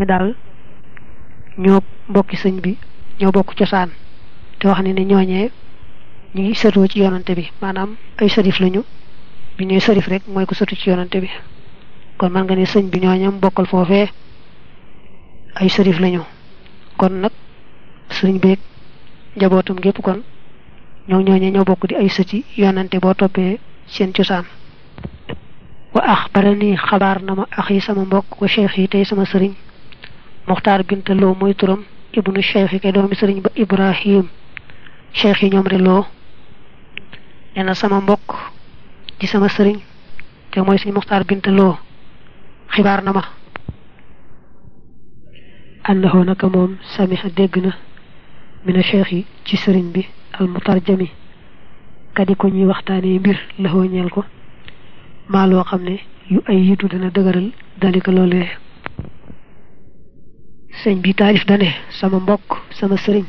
ne daal ñoo mbokki sëñ bi ñoo bokk cosaan te wax ne ne ñooñee ñu ngi sëtoo ci yonante bi maanaam ay sërif lañu bi ñuy sërif rek mooy ko sëtu ci yonante bi. Kon man nga ne sëñ bi ñooñam bokkal foofee ay sërif lañu. Kon nag sëñ beeg njabootam gépp kon ñoo ñooñee ñoo bokk di ay sëti yonante boo toppee seen cosaan. Wa axbarani xabaar na ma axi sama mbokk wa yi tey sama sëriñ muxtar binta lo moy turam ibnu cheikh ke doomi serigne ba ibrahim cheikh yi ñom re lo neena sama mbokk ci sama serigne te moy serigne muxtar binta lo xibar na ma annahu naka mom samiha degna min cheikh ci serigne bi al mutarjami kadi ko ñuy waxtane mbir la ho ñel ko ma lo xamne yu ay yitu dana deugaral dalika lolé sëñ bi taalif dane sama mbokk sama sëriñ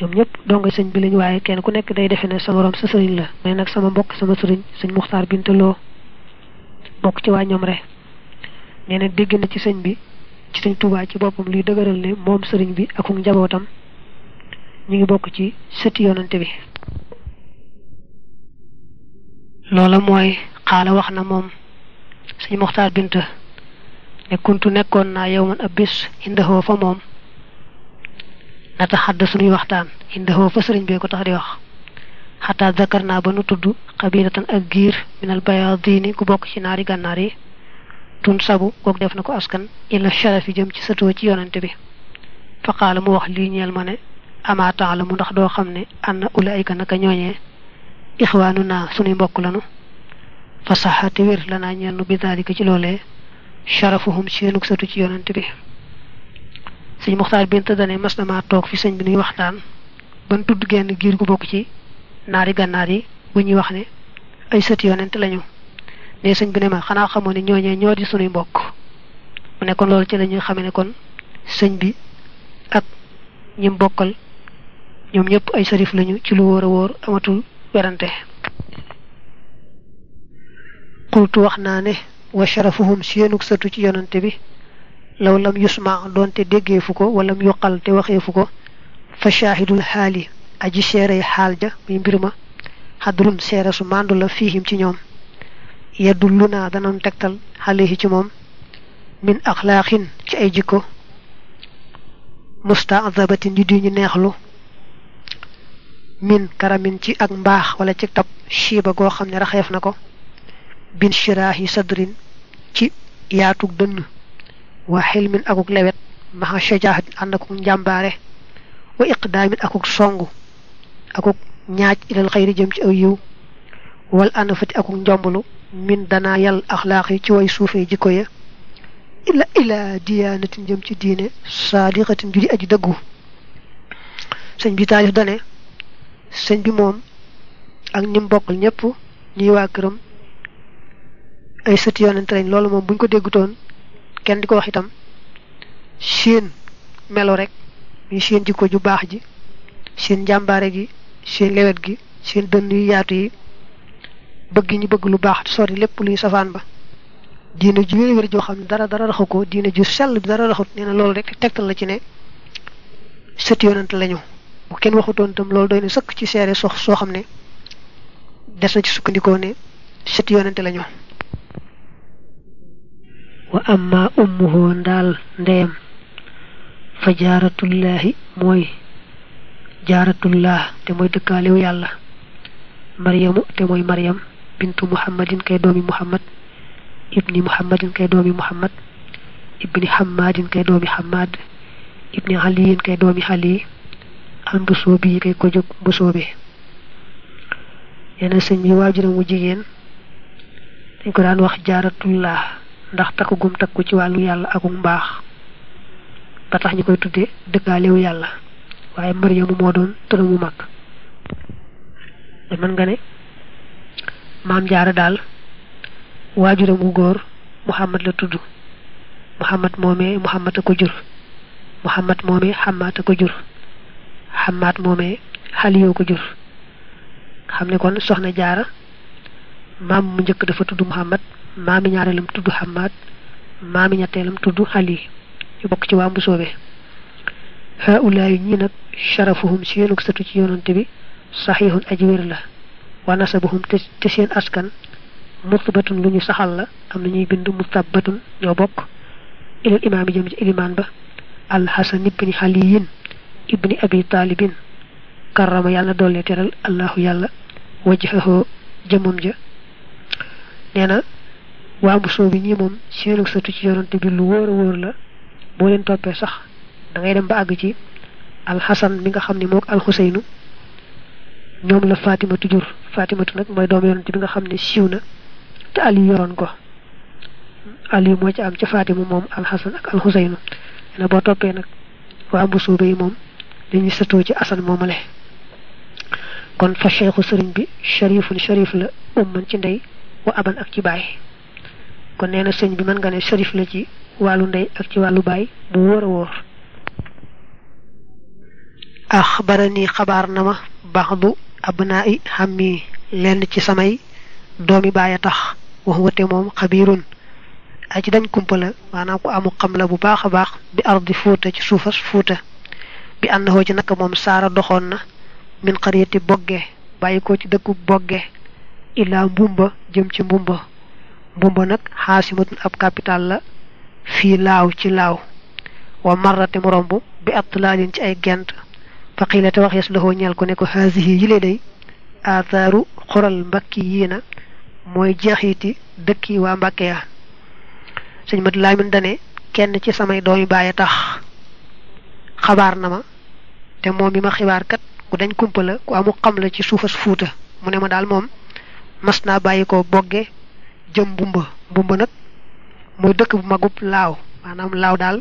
ñoom ñëpp donga sëñ bi lañu waaye kenn ku nekk day defe ne sa morom sa sëriñ la mais nag sama mbokk sama sëriñ sëñ muxtaar bintaloo bokk ci waa ñoom rek nee na dégg na ci sëñ bi ci sëñ Tuubaa ci boppam luy dëgëral ne moom sëriñ bi ak njabootam ñu ngi bokk ci sëti yonante bi loola mooy xaala wax na moom sëñ muxtaar binta كنت نكون يوما أبس عنده فموم نتحدث نوي وقتان. عنده فسرين بيكو تاريخ حتى ذكرنا بنو تدو قبيلة أغير من البياضين كبوك شناري غناري. تون سابو كوك دفنكو أسكن. إلا الشرف جمج ستوة جيون انتبه فقال موح ليني المنى أما تعلم نخدو خمني. أن أولئك نكنيوني إخواننا سنين بوكولانو فصحة تغير لنا نيانو بذلك جلولي sharafuhum seenug satu ci yonante bi. Sëñ muxtaar bint dane mas toog fi sëñ bi nuy waxtaan ban tudd genn giir gu bokk ci naari gànnaar yi bu ñuy wax ne ay yonante lañu. Ne bi ne ma xanaa xamoo ne ñooñee ñoo di sunuy mbokk. Mu ne kon loolu ci la ñuy kon bi ak ñim bokkal ñoom ñëpp ay sarif lañu ci lu amatul werante. Qultu wax naa ne وشرفهم سينوك ستو تي يونتبي لو لم يسمع دونتي ديغي فوكو ولم يقال تي وخي فوكو فشاهد الحال أجي سيري حالجا مي مبرما حضرون سيرسو ماندولا فيهم تي نيوم. يدلنا دانون تكتل عليه تي موم. من اخلاق تي أي جيكو. مستعذبة دي دي نيخلو. من كرامين تي أك مباخ ولا تي توب شيبا غو خامني رخيف نكو bin shiraahi sadrin ci yaatug dënn wa xilmin akuk lewet maxa shajaatin ànd akuk njàmbaare wa iqdaamin akuk songu akuk ñaaj ilal xayri jëm ci aw yiw wal anafati akuk njomblu min danaa yal axlaaq ci way suufee jikko ya ila ila diyaanatin jëm ci diine saadiqatin ju di aji dëggu sëñ bi taalif dane sëñ bi moom ak ñim bokkal ñëpp ñuy waa këram ay sëti yonente lañ loolu moom buñ ko déggutoon kenn di ko wax itam seen melo rek muy seen jikko ju baax ji seen njàmbaare gi seen lewet gi seen dënn yu yaatu yi bëgg ñu bëgg lu baax sori lépp luy safaan ba. Diine ju wér wér joo dara dara raxu ko diine ju sell dara raxut nee na loolu rek tegtal la ci ne sëti yonente lañu. Bu kenn waxutoon itam loolu doy na sëkk ci seere sox soo xam ne des na ci sukkandikoo ne sëti yonente lañu wa amma ummuhu ndaal ndeyam fa jaaratullaahi mooy jaaratullah te mooy dëkkaalew yàlla. Maryamu te mooy maryam bintu muhammadin kay doomi muhammad. Ibni muhammadin kay doomi muhammad. Ibni hammadin kay doomi hammad ibni aliyin kay doomi ali. Al mbusoobi kay ko jóg mbusoobe yeneen sëñ bi waajuram wu jigéen dañ ko daan wax jaaratullah ndax takku gum takku ci wàllu yàlla akuk mbaax. Ba tax ñu koy tudde dëkkaalewu yàlla. Waaye maryamu moo doon tëramu mag. Mën nga ne maam jaara daal waajuram wu góor muhammad la tudd. Muhammad moomee muhammad ko jur. Muhammad moomee xamaat a ko jur. Xamaat moomee xaliyoo ko jur. Xam ne kon soxna jaara maam mu njëkk dafa tudd muhammad maami ñaareelam tudd xamaat maami ñetteelam tudd xali ñu bokk ci waa mbusoobe haulaayu ñi nag sharafuhum seenug satu ci yonante bi saxiixun aji wér la wa nasabuhum te seen askan mutbatun lu ñu saxal la am na ñuy bind mutabatun ñoo bokk ilal imaam yi jëm ci ilimaan ba alxasan ibni xaliyin ibni abi taalibin karrama yàlla doole teral allahu yàlla wajhahu jëmam ja nee na waa mbusoo bi ñi moom seenu satu ci yonante bi lu wóor a wóor la boo leen toppee sax da ngay dem ba àgg ci alxasan mi nga xam ne moog alxuseynu ñoom la fatimatu jur fatimatu nag mooy doom yonante bi nga xam ne siiw na te ali yoroon ko ali moo ci am ca fatima moom alxasan ak alxuseynu na boo toppee nag waa mbusoo bi moom dañuy sëtoo ci asan moomale kon fa cheikhu sëriñ bi sharifun sharif la umman ci ndey wa aban ak ci baay kon neena señ bi man nga ne sharif la ci walu ndey ak ci walu bay bu wor wor akhbarani khabar nama ba'du abna'i hammi len ci samay doomi baaya tax wax wate mom khabirun aji dañ kumpala manam ko amu xam la bu baaxa baax bi ardi fuuta ci suufas fuuta bi annahu ci nak mom saara doxon na min qariyati bogge bayiko ci dekk bogge ila mbumba jëm ci mbumba mbumba nag xaasimatun ab capital la fii laaw ci laaw. Wa marrate mu romb bi atlaalin ci ay gent. Fa xiila te wax yes ñeel ko ne ko haasihi yile day aataaru xoral mbakki yii na mooy jeexiti dëkki waa mbàkke ya. Mat laamin dane kenn ci samay doomi bàyyi tax xabaar na te moom mi ma kat ku dañ kumpa la ku amu xam la ci suufas mu ma daal moom mas naa bàyyi ko bogge jëm mbumba mbumba nag mooy dëkk bu magub laaw maanaam laaw daal.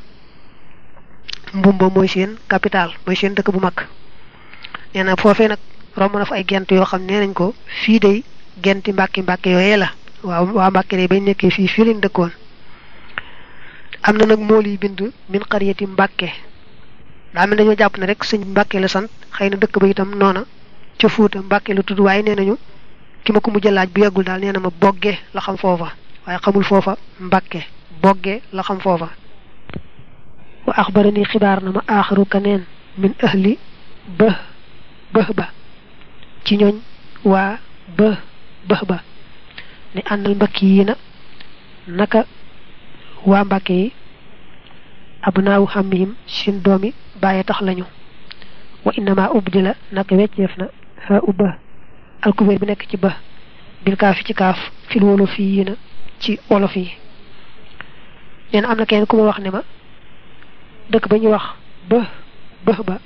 Mbumba mooy seen capital mooy seen dëkk bu mag. Nee na foofee nag na fa ay gent yoo xam nañ ko fii day genti mbàkki mbàkke yooyee la. Waaw waa mbàkke day bañ nekkee fii fii leen dëkkoon. Am na nag mool yi bind min xariyati mbàkke. Daa mel dañoo jàpp ne rek sëñ mbàkke la sant xëy na dëkk ba itam noona. Ca fuuta mbàkke la tudd waaye nee ki ma ko mujj laaj bu yàggul daal nee na ma bogge la xam foofa waaye xamul foofa mbàkke bogge la xam foofa wa axbarani xibaar na ma aaxaru kaneen min ahli bëh bëh ba ci ñooñ waa bëh bëh ba ne àndal mbakki yi na naka waa mbàkke yi abnaawu xamihim seen doomi bàyyi tax lañu wa innama ubdila naka wecceef ha ubba alkubeer bi nekk ci ba bil ci kaaf fil wolof yi na ci wolof yi. Nee na am na kenn ku ma wax ne ma dëkk ba ñuy wax ba bëx ba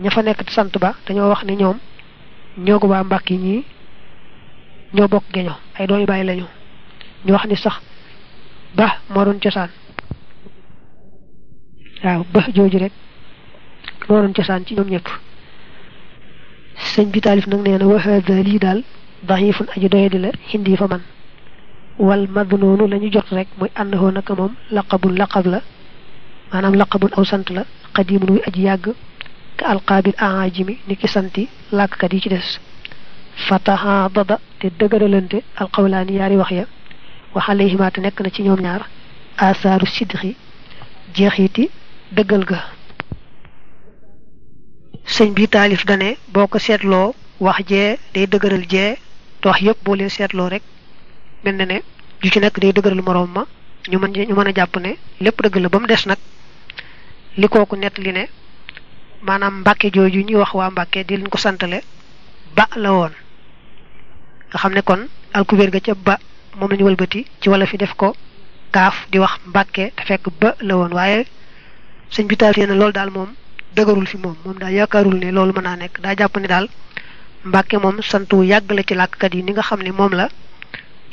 ña fa nekk sant ba dañoo wax ne ñoom ñoo ko waa mbàkk yi ñii ñoo bokk geño ay doomi bàyyi lañu. Ñu wax ni sax ba moo doon cosaan. Ba jooju rek moo doon cosaan ci ñoom ñëpp sëñ bi taalif nag nee na wa hada lii daal daxifun aji doyadi la hindi fa man wal madnoonu la ñu jot rek mooy àndahoo naka moom laqabun laqab la maanaam laqabun aw sant la xadimun wi aji yàgg ka alqaabil aajimi ni ki santi làkkat yi ci des fataha dada te dëgëralante alqawlaani yaari wax ya wax alayhima te nekk na ci ñoom ñaar asaaru sidxi jeexiti dëggal ga sëñ bi taalif dane boo ko seetloo wax jee day dëgëral jee te wax yëpp boo leen seetloo rek mel na ne ju ci nekk day dëgëral moroom ma ñu mën ñu mën a jàpp ne lépp dëgg la ba mu des nag. Li kooku nett li ne maanaam mbàkke jooju ñuy wax waa mbàkke di leen ko santale ba la woon. Nga xam ne kon alkubeer ga ca ba moom lañu wëlbati ci wala fi def ko kaaf di wax mbàkke te fekk ba la woon. Waaye sëñ bi taalif na loolu daal moom dëgërul fi moom moom daal yaakaarul ne loolu mën naa nekk daa jàpp ne daal mbàkke moom sant wu yàgg la ci làkkat yi ni nga xam ne moom la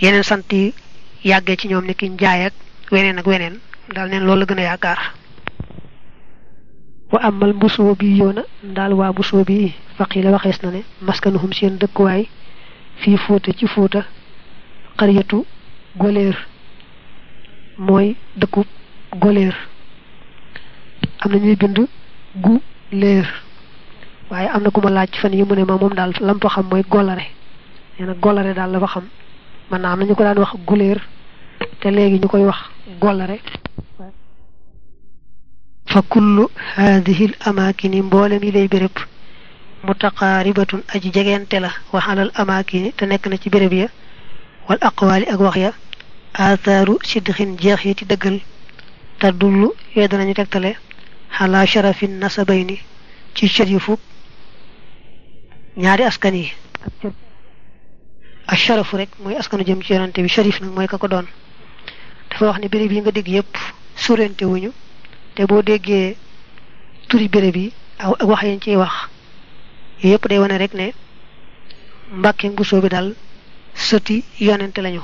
yeneen sant yi yàggee ci ñoom ni ki njaay ak weneen ak weneen daal neen loolu la gën a yaakaar. Wa amal mbusoo bi yoona daal waa mbusoo bi faqi la waxees na ne maskanuhum seen dëkkuwaay fii fóota ci fóota xariyatu goleer mooy dëkku goleer. Am ñuy bind gu waaye am na ku ma laaj fan yi mu ne ma moom daal lam xam mooy golare. Nee na golare daal la fa xam. Man naa am na ñu ko daan wax guleer te léegi ñu koy wax golare. Fa kullu hadhihi al amakin mboolem yi lay béréb mutaqaaribatun aji jegente la. Waxalal amaakini te nekk na ci béréb ya. Wal aqwaali ak wax ya. Athaaru sidxin jeexiti dëggal. Te dullu yooyu danañu tegtale. Xala sharafin nasabayni ci sharifu ñaari askan yi ak sharafu rek mooy askanu jëm ci yonante bi sharif nag mooy ka ko doon dafa wax ne béréb yi nga dégg yépp surente wuñu te boo déggee turi béréb yi ak wax yañ ciy wax yëpp day wane rek ne mbàkke mbusoo bi daal sëti yonente lañu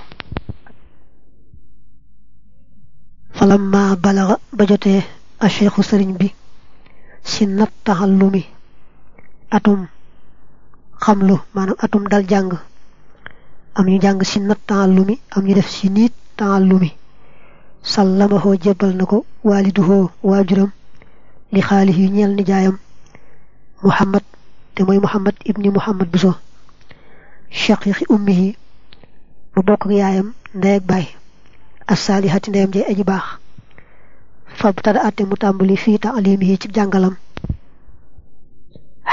falamma balaga ba jotee a cheikhu sëriñ bi si nat taxallumi atum xamlu maanaam atum dal jàng am ñu jàng si nat taxallumi am ñu def si niit taxallumi sallamahoo jébbal na ko waaliduhoo waajuram li xaalih yu ñeel nijaayam muhammad te mooy muhammad ibni muhammad buso shaqiqi ummihi mu bokk yaayam ndey ak baay asaalihati ndeyam jay aji baax fab tada ate mu tàmbali fii taalimihi ci jàngalam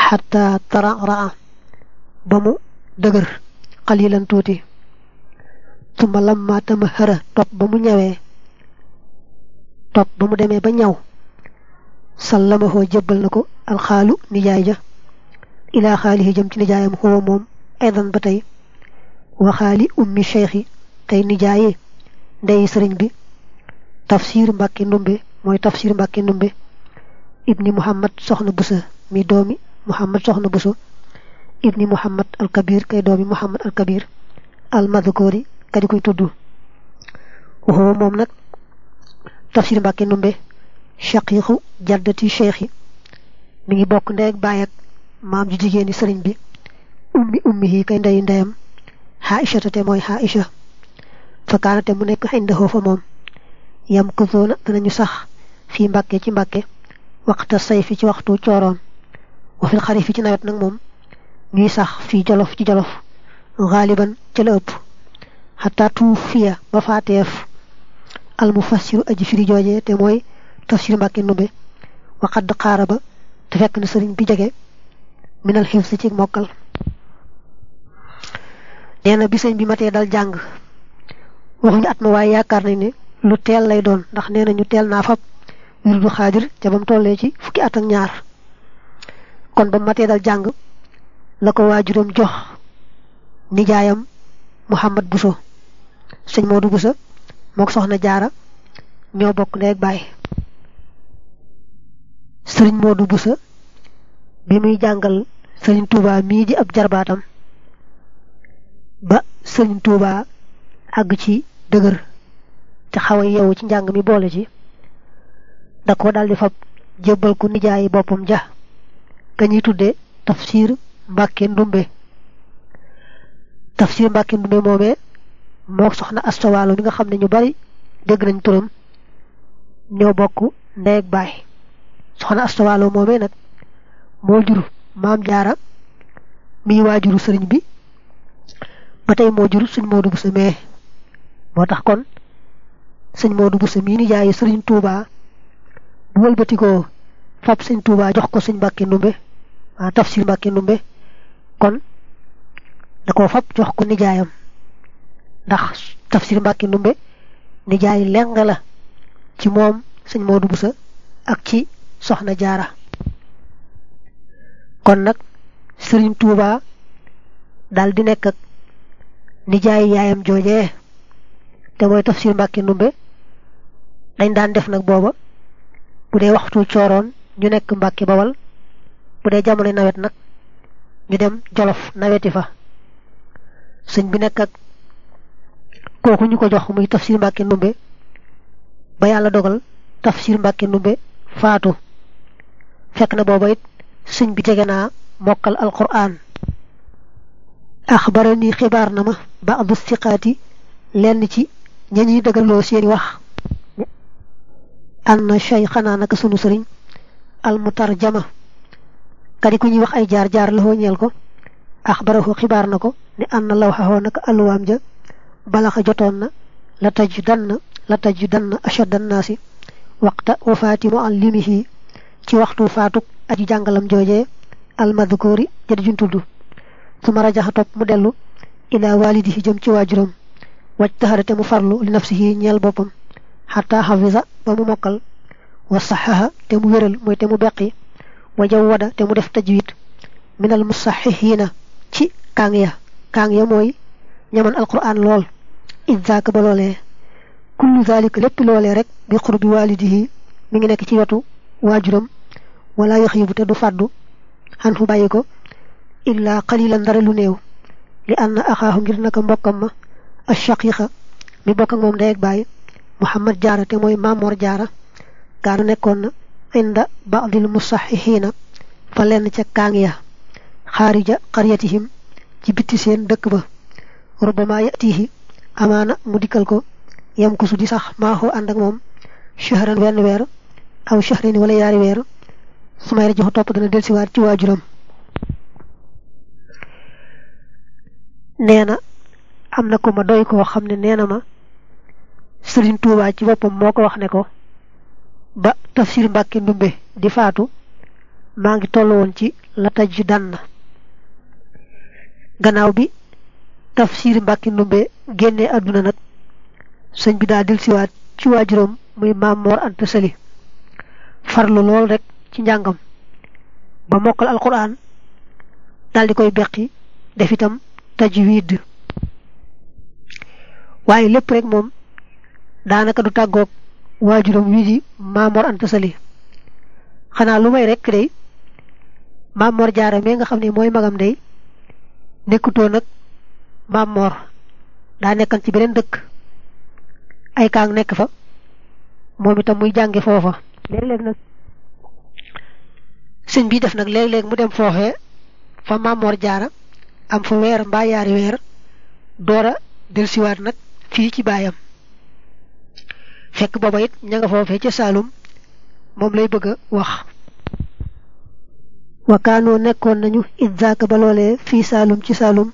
xatta tara raa ba mu dëgër xalilan tuuti suma lamma tama xëra topp ba mu ñawee topp ba mu demee ba ñaw sallamahoo jébbal na ko alxaalu nijaay ja. Ilaa xaalihi jëm ci nijaayam xuwa moom aydan ba tey. Wa xaali ummi cheikhi tey nijaayi sëriñ bi busa mi doomi muhammad soxna buso ibni muhammad al kabir kay doomi muhammad al kabir al madhkuri kadi koy tudd waxoo moom nag tafsir mbàkke ndumbe shaqiqu jaddati cheikhi mi ngi bokk ndey ak baay ak maam ji jigéeni sëriñ bi ummi ummi yi kay ndeyu ndeyam xaaisha te mooy xaaisha fa kaanate mu nekk indahoo fa moom yam ko zoona danañu sax fii mbàkke ci mbàkke waxta say fi ci waxtu cooroon wa fil xarif fi ci nawet nag moom ñuy sax fii jolof ci jolof xaaliban ca la ëpp. Xataa tuuf fiya ba faateef al mufassiru aji firi te mooy tafsir mbàkke numbe waxadd xaara ba te fekk na sëriñ bi jege minal si ci mokkal. Nee bi sëñ bi matee dal jàng waxuñu at ma nañ ne lu teel lay doon ndax nee nañu teel naa fab wirdu xaadir ca ba mu tollee ci fukki at ak ñaar. Kon ba matee dal jàng la ko waajuram jox nijaayam Muhammad Buso sëñ Moodu Buso mook soxna jaara ñoo bokk ndeeg baay. Sëriñ Moodu Buso bi muy jàngal sëriñ Touba mii di ab jarbaatam ba sëriñ Touba àgg ci dëgër te xaw a yeewu ci njàng mi boole ci. Da ko daldi fab jébbal ko nijaayi boppam ja ka tafsir mbàkke ndumbe. Tafsir mbàkke ndumbe moomee moo soxna astawaalo mi nga xam ne ñu bari dégg nañ turam ñoo bokk ndey ak baay. Soxna astawaalo moomee nag moo jur maam jaara miy waajuru sëriñ bi ba tey moo jur sëñ Moodu Buso mee. Moo tax kon sëñ Moodu Buso mii ni jaayi sëriñ Tuuba bu wëlbatikoo fab sëñ Tuuba jox ko sëñ Mbàkke Ndumbe waa tafsir Mbàkke Ndumbe. Kon da koo fab jox ko nijaayam ndax tafsir Mbàkke Ndumbe nijaay leng la ci moom sëñ Moodu Buso ak ci soxna jaara. Kon nag sëriñ Tuuba daal di nekk ak nijaay yaayam joojee te mooy tafsir Mbàkke Ndumbe dañ daan def nag booba. Bu dee waxtu cooroon ñu nekk Mbàkke Bawal. Bu dee jamono nawet nag ñu dem Jolof naweti fa. Sëñ bi nekk ak kooku ñu ko jox muy tafsir Mbàkke Ndumbe. Ba yàlla dogal tafsir Mbàkke Ndumbe faatu. Fekk na booba it sëñ bi jege naa mokkal alquran. Axbarani xibaar na ma baadu siqaati lenn ci ña ñuy dëggaloo seeni wax anna cheyxanaa naka sunu sëriñ almutarjama kadi ku ñuy wax ay jaar jaar la ñeel ko axbarahu xibaar na ko ni anna lawxaxoo naka alluwaam ja balaxa jotoon na la taj dann la tajidanna ashadda an-nasi waqta wafati muallimihi ci waxtu faatuk aji jàngalam jooje almadhkuri jadi juñ tuddu suma rajaxa topp mu dellu ila walidihi jëm ci waajuram waj taxarate mu farlu li nafsihi ñeel boppam xata xafisa ba mu mokkal wa saxaha te mu wéral mooy te mu beqi wa jawwada te mu def tajwid min al musaxixiina ci kaang ya kaang ya mooy ñaman alquran lool id zaaka ba loolee kullu zalika lépp loolee rek bi qurbi walidihi mi ngi nekk ci wetu waajuram wala yaxibu te du fàddu xan fu bàyyi ko illa qalilan dara lu néew li anna axaahu ngir naka mbokkam ma ashaqiqa mi bokk ak moom ndey ak bàyyi muhammad jaara te mooy maamoor jaara kaanu nekkoon na inda ba'dil musaxixiina fa lenn ca kaang ya xaarija qaryatihim ci bitti seen dëkk ba rubama yatihi amaana mu dikkal ko yam ko su di sax maaxoo ànd ak moom shahran wenn weer aw shahrin wala yaari weer su may rajo topp dana delsiwaat ci waajuram nee na am na ko ma doy koo xam ne nee na ma Sëriñ Tuubaa ci boppam moo ko wax ne ko ba tafsir Mbàkke Ndumbe di faatu maa ngi toll woon ci la taj dann gannaaw bi tafsir Mbàkke Ndumbe génnee àdduna nag sëñ bi daa delsiwaat ci waajuram muy Maam Moor Anta Sali farlu lool rek ci njàngam ba mokkal alquran daal di koy beqi def itam tajwid. Waaye lépp rek moom daanaka du tàggoog waajuram wii di Maamoor Anta Sali. Xanaa lu rek day Maamoor Jaara mee nga xam ne magam day nekkutoo nag Maamoor daa nekkan ci beneen dëkk. Ay kaang nekk fa. Moom itam muy jànge foofa. Léeg-léeg nag sëñ bi def nag léeg-léeg mu dem foofee fa Maamoor Jaara am fa weer mbaa yaari weer doora delsiwaat nag fii ci baayam fekk booba it ña nga foofee ca Saalum moom lay bëgg wax. Wakaanoo nekkoon nañu idzaaka ba loolee fii Saalum ci Saalum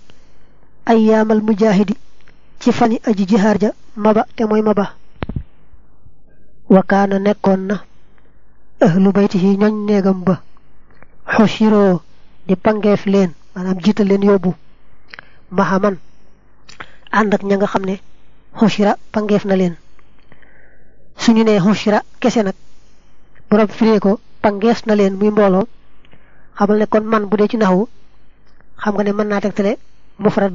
mujaahidi ci fani aji jihaar ja maba te mooy maba. Wakaana nekkoon na ahlu baytihi ñoñ neegam ba xoshiroo di pangeef leen maanaam jiital leen yóbbu mahaman ànd ak ña nga xam ne xoshira pangeef na leen suñu nee xoshira kese nag. Borom firee ko pangees na leen muy mbooloo. Xamal ne kon man bu dee ci naxwu xam nga ne mën naa mufrad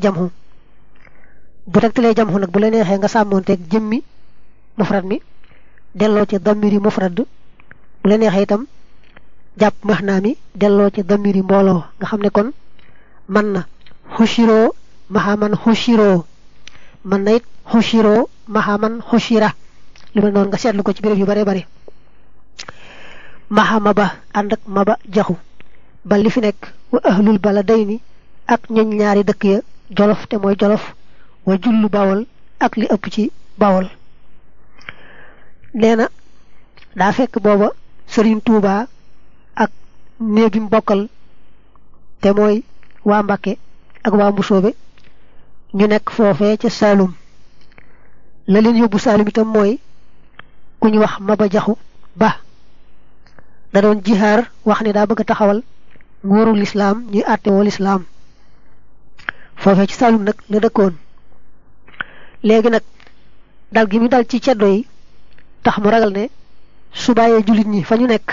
jamhu bu tegtalee jamhu nag bu la neexee nga sàmmoonteeg jëmmi mufrad mi delloo ci damiri mufrad. Bu la neexee itam jàpp maxnaa mi delloo ci damiri mbooloo. Nga ne kon man na mahaman xushiroo man na it xushiroo mahaman xushira. Lu mel noonu nga seetlu ko ci béréb yu bare bare. Mahama ba ànd ak maba jaxu. Ba li fi nekk wa ahlul bala day ni ak ñoñ ñaari dëkk ya jolof te mooy jolof wa jullu bawol ak li ëpp ci bawol. Nee na daa fekk booba sëriñ tuuba ak néeg bi mu bokkal te mooy waa Mbàkke ak waa Mbusoobe ñu nekk foofee ca Saalum. La leen yóbbu Saalum itam mooy ku ñu wax Maba Jaxu Ba. Da doon jihaar wax ne daa bëgg taxawal nguuru lislaam ñuy àtte woo lislaam. Foofee ci Saalum nag la dëkkoon. Léegi nag dal gi mu dal ci ceddo yi tax mu ragal ne su bàyyee jullit ñi fa ñu nekk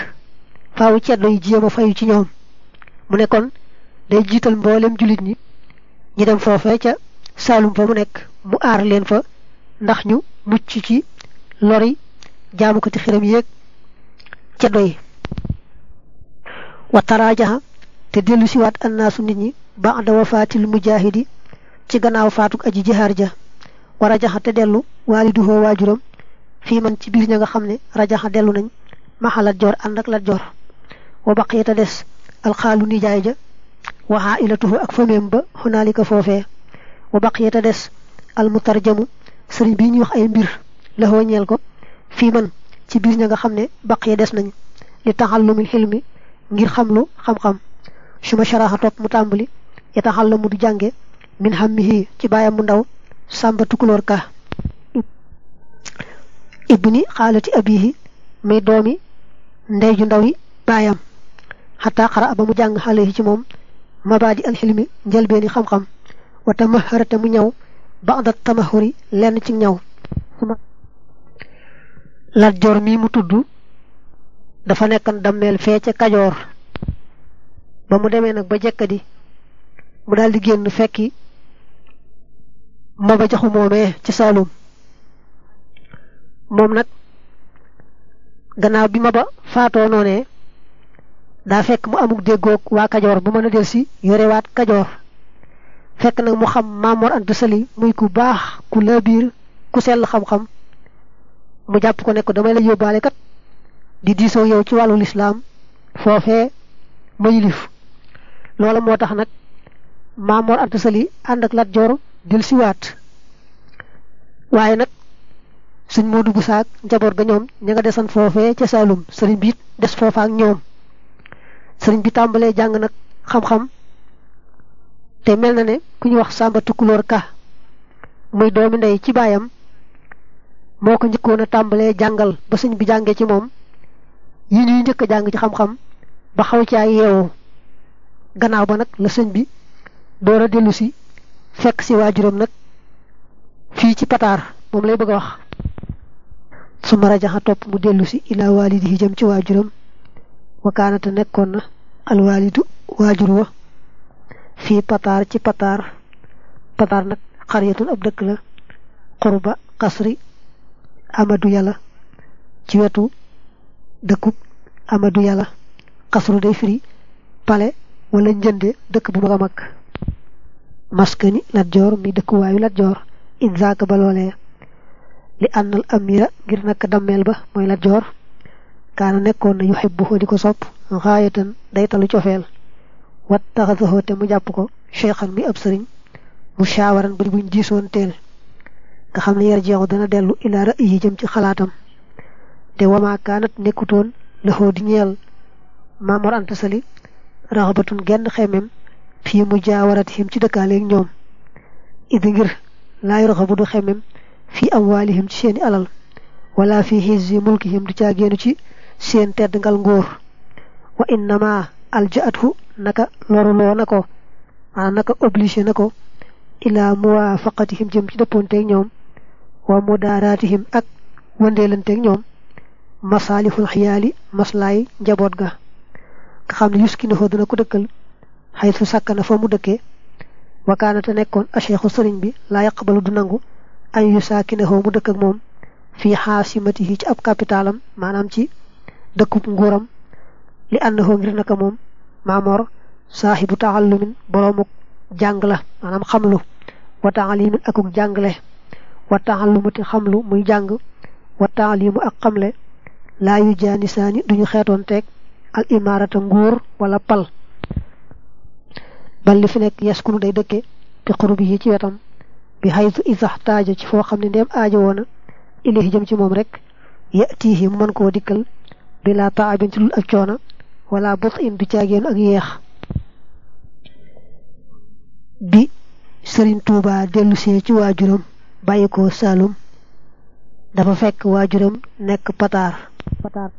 faawu ceddo yi jéem fayu ci ñoom. Mu ne kon day jiital mboolem jullit ñi ñi dem foofee ca Saalum fa mu nekk mu aar leen fa ndax ñu mucc ci lori jaamukati xiram yéeg ceddo yi. Wa taraajaxa te dellu siwaat annaasu nit ñi ba'da wafaatil mujaahidi ci gannaaw faatuk aji jihaar ja. Wa rajaxa te dellu waaliduhoo waajuram fii man ci biir ña nga xam ne rajaxa nañ maxa lat joor ànd ak lat joor. Wa baqiyata des alxaalu nijaay ja wa ailatuhu ak fameem ba xunaalika foofee wa baqiyata des almutarjamu sëriñ bi ñuy wax ay mbir la ñeel ko fii man ci biir ña nga xam ne baqiya des nañ li xilmi ngir xamlu xam-xam. Suma sharaxa topp mu tàmbali ya taxallamu du jànge min hammihi ci baayam mu ndaw sàmba tukulóor ka. Ibni xaalati abihi may doomi ndey ju ndaw yi baayam. Xataa xara ba mu xale ci moom mabaadi alxilmi njëlbeeni xam-xam wa tamaharate mu ñëw ba'da tamahuri lenn ci ñëw Lat Joor mi mu tudd dafa nekkan dammeel fee ca Kajoor. Ba mu demee nag ba jekkadi mu daldi génn fekki Maba Jaxu moomee ci Saalum. Moom nag gannaaw bi Maba faatoo noonee daa fekk mu amuk déggoog waa Kajoor ba mën a del si yorewaat Kajoor fekk nag mu xam Maamoor Anta Sali muy ku baax ku laabiir ku sell xam-xam. Mu jàpp ko ne ko damay la yóbbaale kat di diisoo yow ci wàllu lislaam. Foofee ma yilif. Loola moo tax nag Maamoor Anta Sali ànd ak Lat Joor del siwaat. Waaye nag suñ Moodu bu saak njaboot ga ñoom ña nga desan foofee ca Saalum sëriñ bi des foofa ak ñoom. Sëriñ bi tàmbalee jàng nag xam-xam te mel na ne ku ñu wax Sàmba Tukulóor Ka muy doomi ndey ci baayam moo ko njëkkoon a tàmbalee jàngal ba sëñ bi jàngee ci moom yi ñuy njëkk a jàng ci xam-xam ba xaw caa yeewu. Gannaaw ba nag la bi door a dellu fekk si waajuram nag fii ci pataar moom lay bëgg wax. Su ma rajaxa topp mu dellu si ilaa waalidihi jëm ci waajuram wakaanata nekkoon na alwaalidu waajur wa fii pataar ci pataar pataar nag xariyatun ab dëkk la. Xurba xasri amadu yàlla ci wetu dëkkub amadu yàlla xasru day firi pale wala njënde dëkk bu mag a mag. Maskani Lat Joor mi dëkkuwaayu Lat Joor. In zaaka ba loolee li ànnal amira ngir naka dammeel ba mooy Lat Joor. Kaana nekkoon na yuhibbuhu di ko day talu cofeel واتخذه تمو جابكو شيخا مي اب سرين مشاورا بري بو نديسون تيل كا خامل يار جيو دانا ديلو إلى رايي جيم سي خلاتام دي وما كانت نيكوتون لهو دي نيل مامور انت سلي رغبتون ген خيمم في مجاورت سي دكالي نيوم اذ غير لا يرغب دو خيمم في اموالهم سي ني علال ولا في هز ملكهم دي تاغينو سي سين تيد غال غور وانما الجاته naka loruloo na ko maanaam naka obligé na ko ilaa muwaafaqatihim jëm ci dëppoonteeg ñoom wa mudaaraatihim ak wëndeelanteeg ñoom masaalihul xiyaali maslaay njaboot ga. Nga xam ne yuski na dana ko dëkkal xaytu sàkkana fa mu dëkkee wakaanate nekkoon acheikhu sëriñ bi laa yaqbalu du nangu saakinahu mu ak xaasimatihi ci ab capitalam ci li ànnahu ngir naka mamor sahibu ta'allumin boromuk jangla manam xamlu wa ta'alimin akuk jangle wa ta'allumuti xamlu muy jang wa ta'alimu ak xamle la yu duñu xeton tek al imarata nguur wala pal bal li fi nek yaskunu day dekke bi qurbihi ci wetam bi haythu idha ihtaja ci fo xamne dem aajo wona ilahi jëm ci mom rek yatihi man ko dikkel bila ta'abin ci lul ak ciona wala bot in du caagéenu ak yeex. Bi sëriñ tuuba dellu see ci waajuram bàyyi ko saalum dafa fekk waajuram nekk pataar. Pataar.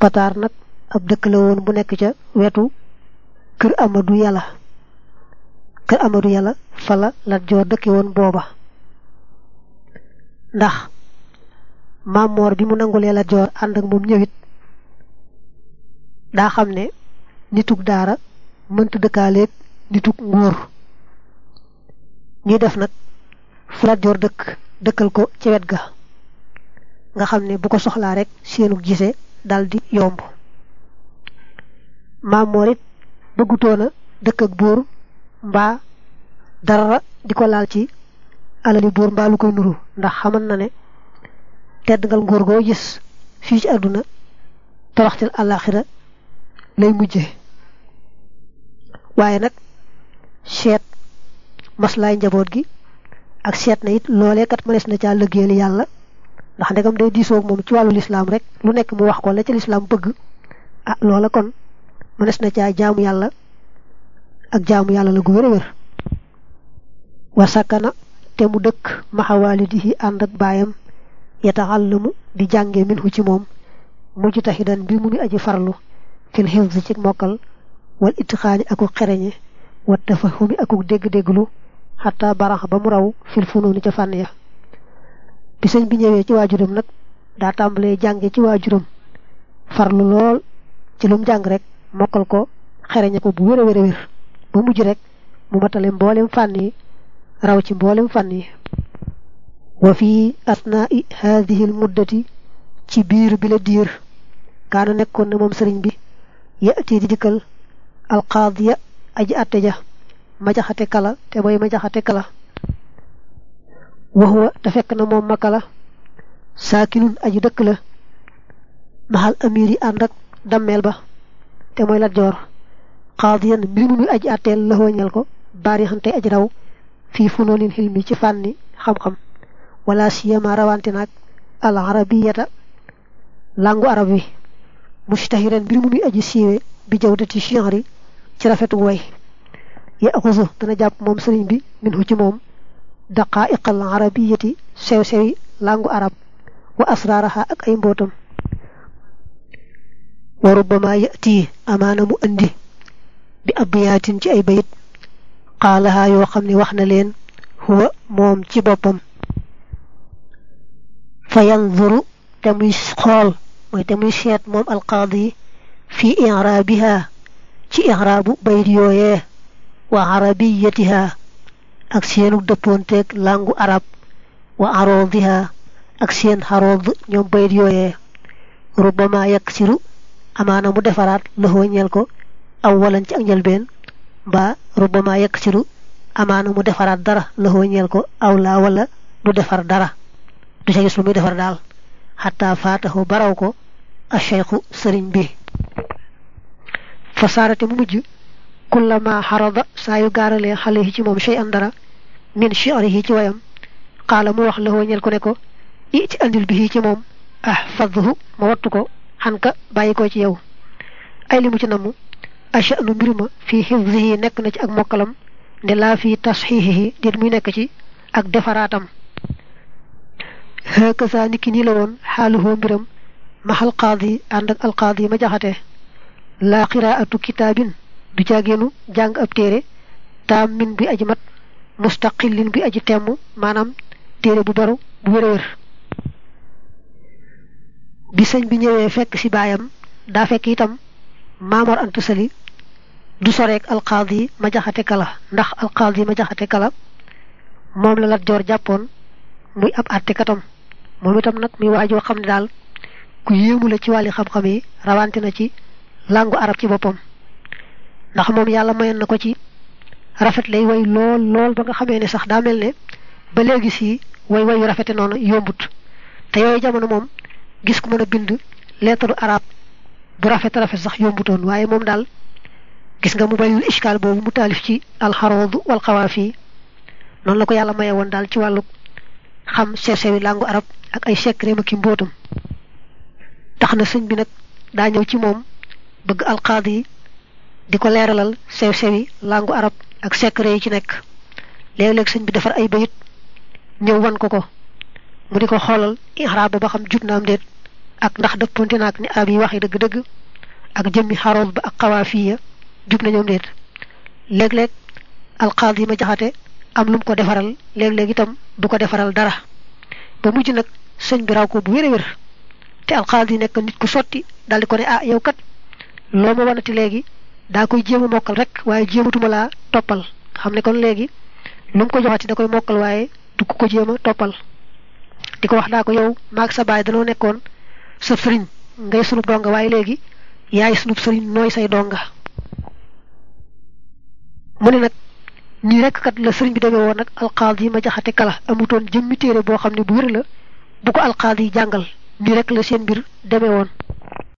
Pataar nag ab dëkk la woon bu nekk ca wetu kër amadu yàlla. Kër amadu yàlla fala Lat Joor dëkke woon booba. Ndax Maamoor bi mu nangulee Lat Joor ànd ak moom ñëwit daa xam ne nitug daara mënta dëkkaaleeg nitug nguur. Ñuy def nag fu Lat Joor dëkk dëkkal ko ci wet ga. Nga xam ne bu ko soxlaa rek seenu gise daldi yomb. Maamoor it bëggutoona dëkk ak buur mbaa dara di ko laal ci alali buur mbaa lu koy nuru. Ndax xaman na ne tedd ngal nguur goo gis fii ci àdduna toroxtil àllaaxira lay mujje waaye nag seet maslaay njaboot gi ak seet na it loolee kat mënees na caa lëggéeyal yàlla. Ndax ndegam day diisoog moom ci wàllu lislaam rek lu nekk mu wax ko la ca lislaam bëgg. Ah loola kon mënees na caa jaamu yàlla ak jaamu yàlla la gu wér a wér. Wa sakkana te mu dëkk maxa waalidihi ànd ak baayam yata'allamu di jànge minhu ci moom mujtahidan bi mu mi aji farlu fil hifz ci mokkal wal itixaani aku xereñe wa tafahumi aku dégg-dégglu xataa barax ba mu raw fil funuuni ca fànn ya bi sëñ bi ñëwee ci waajuram nag daa tàmbalee jànge ci waajuram farlu lool ci lum jàng rek mokkal ko xereñe ko bu wér a wér a wér ba mujj rek mu matale mboolem fànn yi raw ci mboolem fànn yi wa fi asnaai haadihi l muddati ci biir bi la diir kaana nekkoon na moom sëriñ bi yati di dikkal alqaadiya aji atte ja majaxate kala te mooy majaxate kala waxuwa te fekk na moom makala saakinun aji dëkk la maxal amir yi ànd ak dammeel ba te mooy lat joor qaadiyan mbir mu muy aji atteel la wëñal ko. Bari xante aji raw fii funoolin xilmi ci fànni xam-xam wala siyama rawante naag al arabiyata langu arab sëriñ bi min ci moom daqaiqal arabiyati sew sewi langu arab wa asraaraha ak ay mbootam wa rubbama yati amaana mu andi bi abiyaatin ci ay bayit qaalaha yoo xam ne wax na leen huwa moom ci boppam fa yanzuru te muy xool mooy te muy seet moom alqaadi fi iraabiha ci iraabu bayit yooyee wa arabiyatiha ak seenu dëppoonteeg langu arab wa aroodiha ak seen xarood ñoom bayit yooyee rubbama yaksiru amaana mu defaraat loxoo ñeel ko awalan ci ak njëlbeen mbaa rubbama yaksiru amaana mu defaraat dara loxoo ñeel ko aw laa wala du defar dara du ca gis lu muy defar daal xataa faataxu baraw ko الشيخ سرين به فصارت ممج كلما حرض سايو غارالي خليه تي موم شيئا دارا من شعره تي ويام قال مو wax la woñel ko ne ko it andil bihi ci mom ahfadhu ma wattu ko hanka bayiko ci yow ay limu ci namu ashanu mbiruma fi hifzihi nek na ci ak mokalam de la fi tashihihi dit muy nek ci ak defaratam haka sa niki ni la won haluhu mbiram maxal qaadi ànd ak alqaadi ma jaxate. Laa qiraatu kitaabin du jaageenu jàng ab téere taam min bi aji mat mustaqillin bi aji temm maanaam téere bu baru bu a wér. Bi sëñ bi ñëwee fekk ci baayam daa fekk itam Maamor Anta Sali du soreek alqaadi ma jaxate kala. Ndax alqaadi ma jaxate kala moom la Lat Joor jàppoon muy ab àttekatam. Moom itam nag muy waajoo xam ne daal ku yéemu la ci wàlli xam-xam yi rawante na ci langu arab ci boppam ndax moom yàlla mayoon na ko ci rafet lay way lool lool ba nga xamee ne sax daa mel ne ba léegi si way wayu rafete noonu yombut te yooyu jamono moom gis ku mën a bind lettre arab bu rafet rafet sax yombutoon waaye moom daal gis nga mu bayul iskaal boobu mu taalif ci alxaroodu wal xawaafi noonu la ko yàlla maye woon daal ci wàllu xam sew-sewi langu arab ak ay secret ma ki mbóotam tax na sëñ bi nag daa ñëw ci moom bëgg alqaadi di ko leeralal sew-sewi langu arab ak secret yi ci nekk. Léeg-léeg sëñ bi defar ay bayit ñëw wan ko ko. Mu di ko xoolal ihraab ba xam jub naam déet ak ndax dëpponte naak ni arab yi waxee dëgg-dëgg ak jëmmi xarool ba ak xawaafiya jub na ñoom déet. Léeg-léeg alqaadi ma jaxate am lu mu ko defaral léeg-léeg itam du ko defaral dara. Ba mujj nag sëñ bi raw ko bu wér a te alqaadi nekk nit ku sotti daal di ko ne ah yow kat loo ma wanati léegi daa koy jéem mokkal rek waaye jéematuma laa toppal. Xam ne kon léegi lu mu ko joxati da koy mokkal waaye du ko jéem toppal. Di ko wax daa ko yow maag sa baay danoo nekkoon sa sëriñ ngay sunub donga waaye léegi yaay sunub sëriñ nooy say donga. Mu ne nag nii rek kat la sëriñ bi demee woon nag alqaadi ma jaxate kala amutoon jëmmi téere boo xam ne bu wér la bu ko jàngal nii rek la seen mbir demee woon